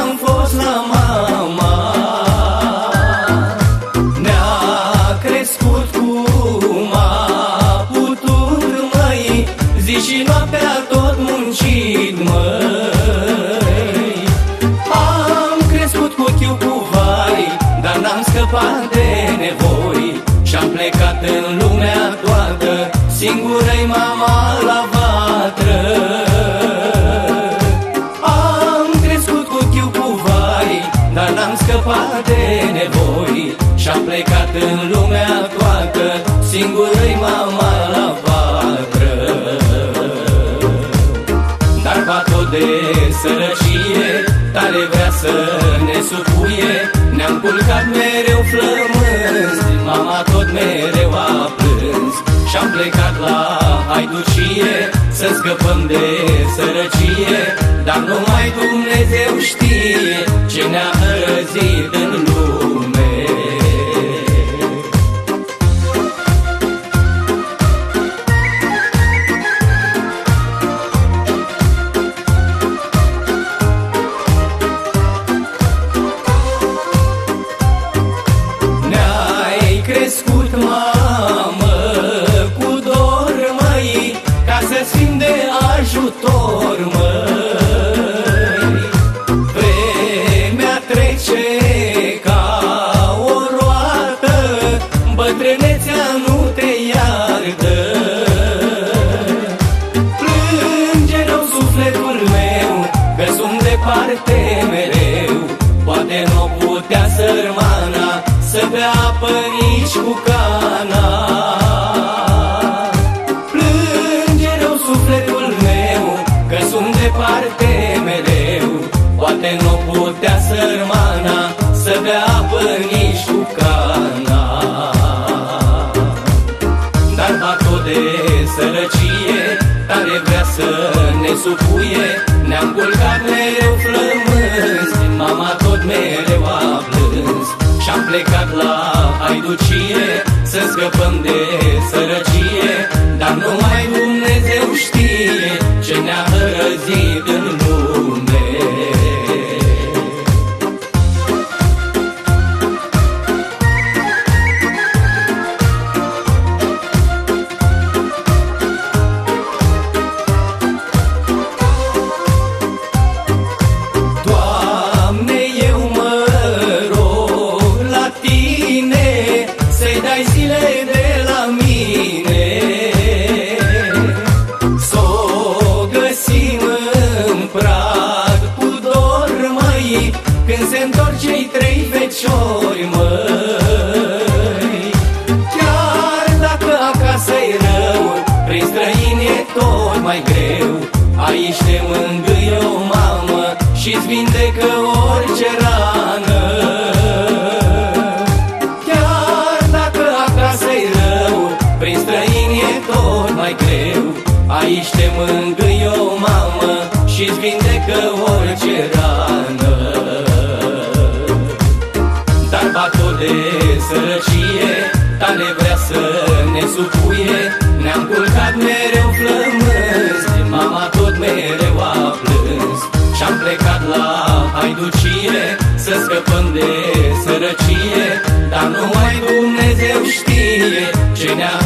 am fost la mama. Ne-a crescut cum a putut, măi Zi și noaptea tot Am crescut cu chiu cu vai Dar n-am scăpat de nevoi Și-am plecat în Și-am plecat în lumea toată Singură-i mama la vatră. Dar va tot de sărăcie Tare vrea să ne supuie. Ne-am culcat mereu flămânzi Mama tot mereu a plâns. Și-am plecat la haiducie Să scăpăm de sărăcie. Dar numai Dumnezeu știe Ce ne-a hărăzit ca să fim de ajutor, măi. Vremea trece ca o roată, bătrânețea nu te iartă. Plânge rău sufletul meu, că sunt departe mereu, poate nu putea sărmana să bea apă nici cu cana Poate nu putea sărmana Să bea apă nici cu cana. Dar tot de sărăcie Tare vrea să ne supuie Ne-am culcat mereu flămânzi Mama tot mereu a plâns. Și-am plecat la haiducie Să scăpăm de sărăcie Dar numai Dumnezeu știe Ce ne-a hărăzit Să-i dai zile de la mine. S-o găsim în prag cu dor, măi Când se întorc cei trei feciori, măi. Chiar dacă acasă e rău Prin străini e tot mai greu. Aici te mângâie o mamă Și-ți vindecă orice Aici te mângâie o mamă Și-ți vindecă orice rană. Dar batul de sărăcie Tale vrea să ne supuie. Ne-am culcat mereu flămânzi Mama tot mereu a plâns. Și-am plecat la haiducie Să scăpăm de sărăcie. Dar numai Dumnezeu știe Ce ne-a